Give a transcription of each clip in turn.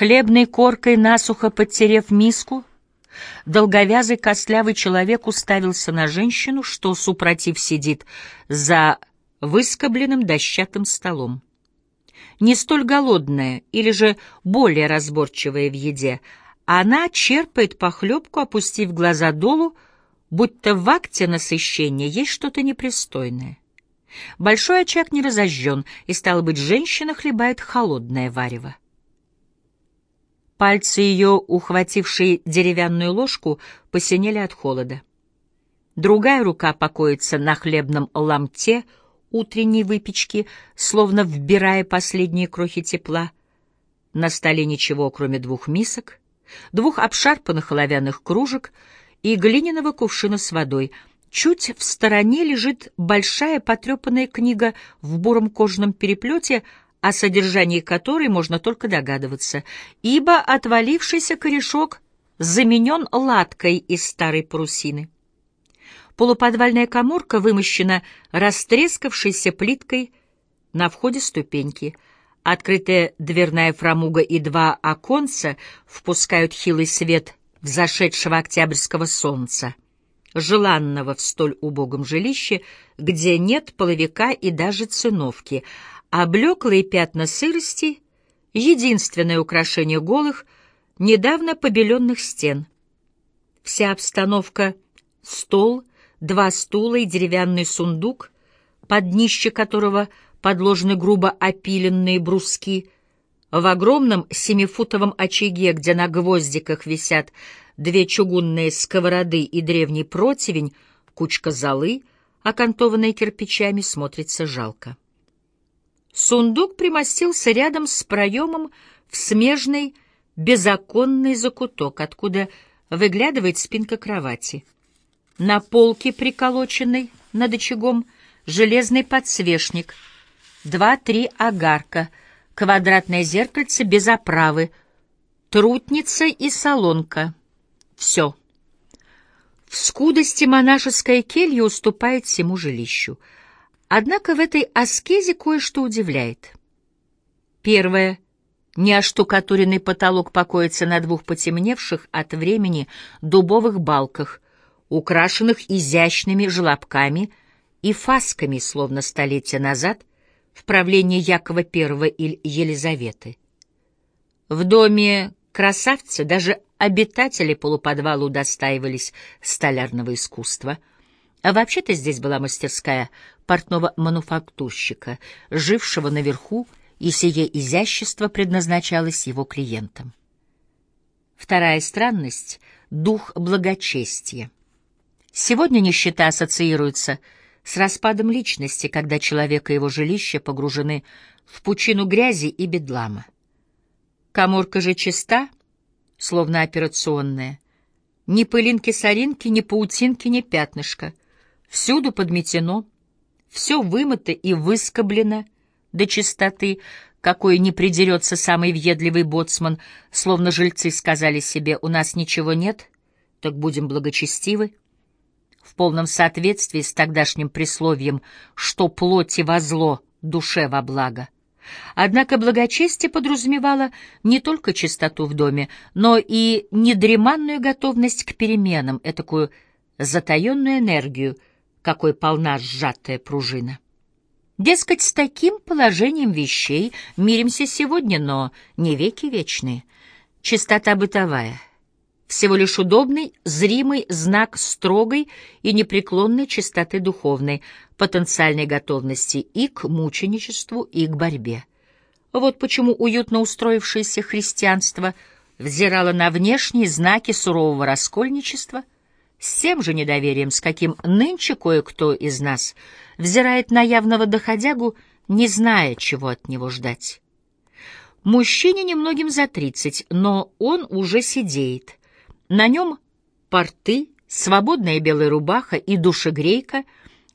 Хлебной коркой насухо подтерев миску, долговязый костлявый человек уставился на женщину, что, супротив, сидит за выскобленным дощатым столом. Не столь голодная или же более разборчивая в еде, она черпает похлебку, опустив глаза долу, будто в акте насыщения есть что-то непристойное. Большой очаг не разожжен, и, стало быть, женщина хлебает холодное варево. Пальцы ее, ухватившие деревянную ложку, посинели от холода. Другая рука покоится на хлебном ломте утренней выпечки, словно вбирая последние крохи тепла. На столе ничего, кроме двух мисок, двух обшарпанных оловянных кружек и глиняного кувшина с водой. Чуть в стороне лежит большая потрепанная книга в буром кожаном переплете, о содержании которой можно только догадываться, ибо отвалившийся корешок заменен латкой из старой парусины. Полуподвальная коморка вымощена растрескавшейся плиткой на входе ступеньки. Открытая дверная фрамуга и два оконца впускают хилый свет взошедшего октябрьского солнца, желанного в столь убогом жилище, где нет половика и даже циновки, а блеклые пятна сырости — единственное украшение голых, недавно побеленных стен. Вся обстановка — стол, два стула и деревянный сундук, под днище которого подложены грубо опиленные бруски, в огромном семифутовом очаге, где на гвоздиках висят две чугунные сковороды и древний противень, кучка золы, окантованная кирпичами, смотрится жалко. Сундук примостился рядом с проемом в смежный беззаконный закуток, откуда выглядывает спинка кровати. На полке, приколоченной над очагом, железный подсвечник, два-три огарка, квадратное зеркальце без оправы, трутница и солонка. Все. В скудости монашеская келья уступает всему жилищу — Однако в этой аскезе кое-что удивляет. Первое. Неоштукатуренный потолок покоится на двух потемневших от времени дубовых балках, украшенных изящными желобками и фасками, словно столетия назад, в правлении Якова I или Елизаветы. В доме красавца даже обитатели полуподвала удостаивались столярного искусства — а вообще-то здесь была мастерская портного мануфактурщика, жившего наверху, и сие изящество предназначалось его клиентам. Вторая странность — дух благочестия. Сегодня нищета ассоциируется с распадом личности, когда человек и его жилище погружены в пучину грязи и бедлама. Каморка же чиста, словно операционная. Ни пылинки-соринки, ни паутинки, ни пятнышка. Всюду подметено, все вымыто и выскоблено до чистоты, какой не придерется самый въедливый боцман, словно жильцы сказали себе «у нас ничего нет, так будем благочестивы». В полном соответствии с тогдашним присловием «что плоти во зло, душе во благо». Однако благочестие подразумевало не только чистоту в доме, но и недреманную готовность к переменам, этакую затаенную энергию — какой полна сжатая пружина. Дескать, с таким положением вещей миримся сегодня, но не веки вечные. Чистота бытовая — всего лишь удобный, зримый знак строгой и непреклонной чистоты духовной, потенциальной готовности и к мученичеству, и к борьбе. Вот почему уютно устроившееся христианство взирало на внешние знаки сурового раскольничества — с тем же недоверием, с каким нынче кое-кто из нас взирает на явного доходягу, не зная, чего от него ждать. Мужчине немногим за тридцать, но он уже сидеет. На нем порты, свободная белая рубаха и душегрейка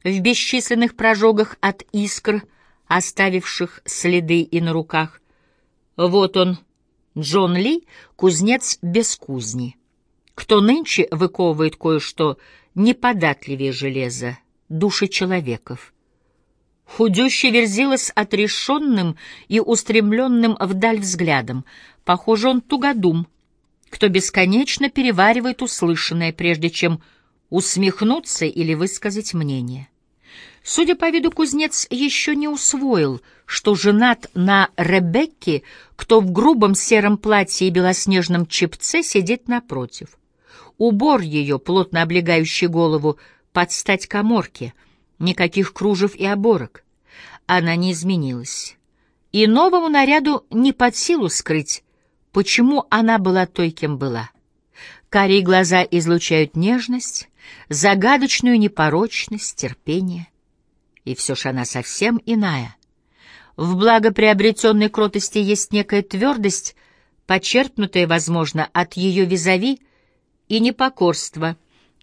в бесчисленных прожогах от искр, оставивших следы и на руках. Вот он, Джон Ли, кузнец без кузни кто нынче выковывает кое-что неподатливее железа, души человеков. Худющий верзила с отрешенным и устремленным вдаль взглядом. Похоже, он тугодум, кто бесконечно переваривает услышанное, прежде чем усмехнуться или высказать мнение. Судя по виду, кузнец еще не усвоил, что женат на Ребекке, кто в грубом сером платье и белоснежном чепце сидит напротив. Убор ее, плотно облегающий голову, под стать коморке, никаких кружев и оборок. Она не изменилась. И новому наряду не под силу скрыть, почему она была той, кем была. Карие глаза излучают нежность, загадочную непорочность, терпение. И все ж она совсем иная. В благоприобретенной кротости есть некая твердость, почерпнутая, возможно, от ее визави, и непокорство,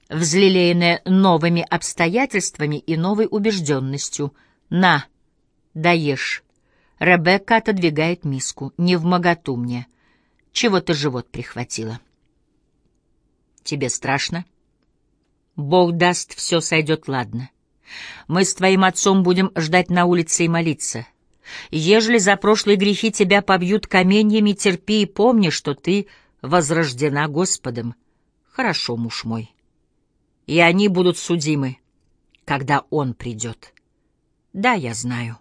взлелеянное новыми обстоятельствами и новой убежденностью. «На, даешь». Ребекка отодвигает миску. «Не в моготу мне. Чего-то живот прихватило». «Тебе страшно?» «Бог даст, все сойдет ладно. Мы с твоим отцом будем ждать на улице и молиться. Ежели за прошлые грехи тебя побьют каменьями, терпи и помни, что ты возрождена Господом. Хорошо, муж мой. И они будут судимы, когда он придет. Да, я знаю.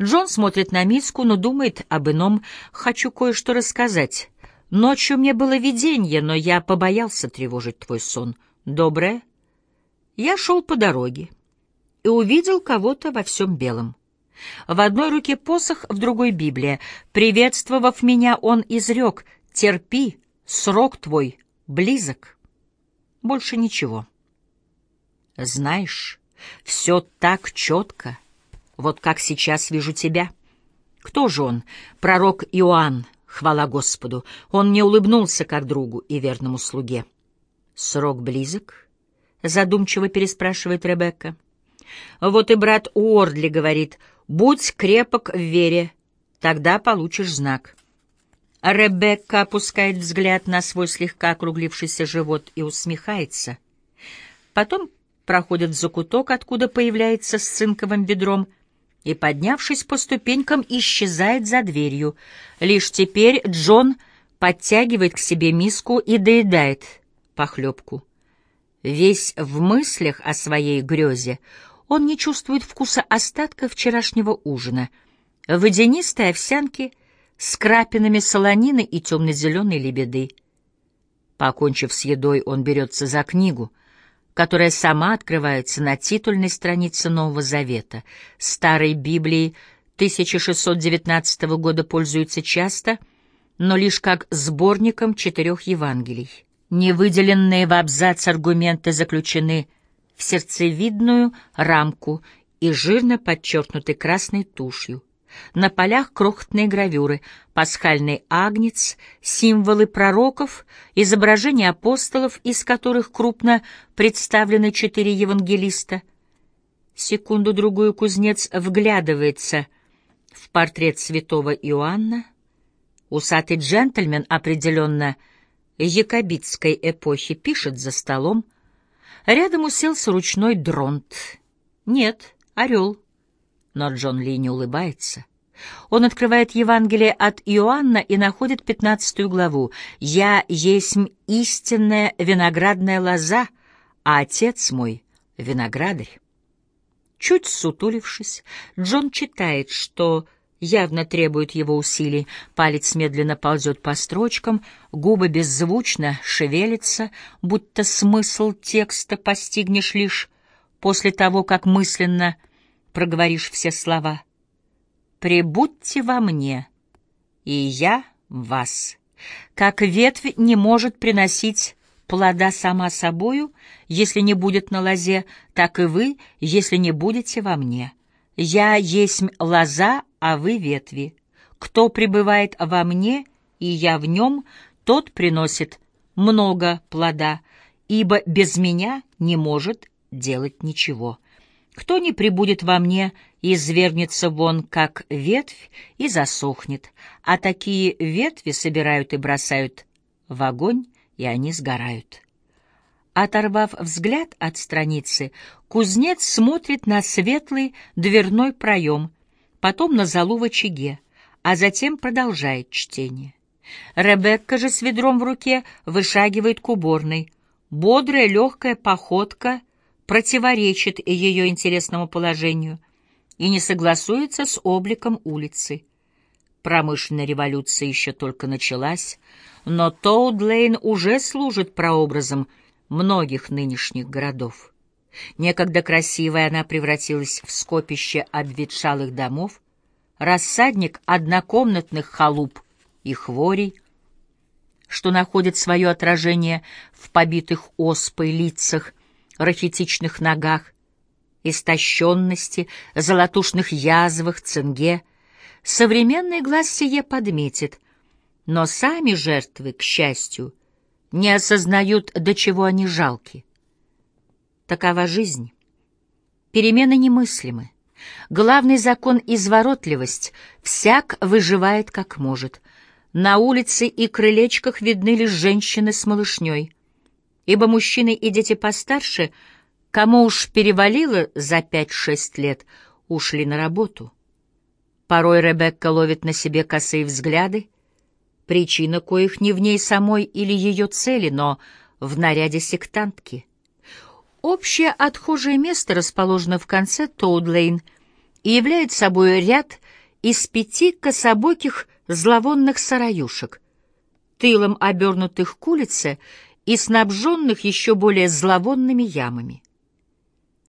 Джон смотрит на миску, но думает об ином. Хочу кое-что рассказать. Ночью мне было видение, но я побоялся тревожить твой сон. Доброе? Я шел по дороге и увидел кого-то во всем белом. В одной руке посох, в другой — Библия. Приветствовав меня, он изрек «Терпи, срок твой близок». Больше ничего. Знаешь, все так четко, вот как сейчас вижу тебя. Кто же он? Пророк Иоанн, хвала Господу. Он мне улыбнулся как другу и верному слуге. Срок близок? Задумчиво переспрашивает Ребекка. Вот и брат Уордли говорит, будь крепок в вере, тогда получишь знак. Ребекка опускает взгляд на свой слегка округлившийся живот и усмехается. Потом проходит в закуток, откуда появляется с цинковым ведром, и, поднявшись по ступенькам, исчезает за дверью. Лишь теперь Джон подтягивает к себе миску и доедает похлебку. Весь в мыслях о своей грезе, он не чувствует вкуса остатка вчерашнего ужина, водянистой овсянки с крапинами солонины и темно-зеленой лебеды. Покончив с едой, он берется за книгу, которая сама открывается на титульной странице Нового Завета. Старой Библией 1619 года пользуются часто, но лишь как сборником четырех Евангелий. Невыделенные в абзац аргументы заключены в сердцевидную рамку и жирно подчеркнуты красной тушью. На полях крохотные гравюры, пасхальный агнец, символы пророков, изображения апостолов, из которых крупно представлены четыре евангелиста. Секунду-другую кузнец вглядывается в портрет святого Иоанна. Усатый джентльмен определенно якобитской эпохи пишет за столом, Рядом уселся ручной дронт. Нет, орел. Но Джон Ли не улыбается. Он открывает Евангелие от Иоанна и находит пятнадцатую главу. «Я есть истинная виноградная лоза, а отец мой — виноградарь». Чуть сутулившись, Джон читает, что явно требует его усилий. Палец медленно ползет по строчкам, губы беззвучно шевелятся, будто смысл текста постигнешь лишь после того, как мысленно проговоришь все слова. «Прибудьте во мне, и я вас». Как ветвь не может приносить плода сама собою, если не будет на лозе, так и вы, если не будете во мне. Я есть лоза, а вы ветви. Кто пребывает во мне, и я в нем, тот приносит много плода, ибо без меня не может делать ничего. Кто не прибудет во мне, извергнется вон, как ветвь, и засохнет, а такие ветви собирают и бросают в огонь, и они сгорают. Оторвав взгляд от страницы, кузнец смотрит на светлый дверной проем, потом на залу в очаге, а затем продолжает чтение. Ребекка же с ведром в руке вышагивает к уборной. Бодрая легкая походка противоречит ее интересному положению и не согласуется с обликом улицы. Промышленная революция еще только началась, но Тоудлейн уже служит прообразом многих нынешних городов. Некогда красивая она превратилась в скопище обветшалых домов, рассадник однокомнатных халуп и хворей, что находит свое отражение в побитых оспой лицах, рахитичных ногах, истощенности, золотушных язвах, цинге. Современный глаз сие подметит, но сами жертвы, к счастью, не осознают, до чего они жалки. Такова жизнь. Перемены немыслимы. Главный закон — изворотливость. Всяк выживает как может. На улице и крылечках видны лишь женщины с малышней. Ибо мужчины и дети постарше, кому уж перевалило за пять-шесть лет, ушли на работу. Порой Ребекка ловит на себе косые взгляды, причина коих не в ней самой или ее цели, но в наряде сектантки. Общее отхожее место расположено в конце Тоудлейн и является собой ряд из пяти кособоких зловонных сараюшек, тылом обернутых к улице и снабженных еще более зловонными ямами.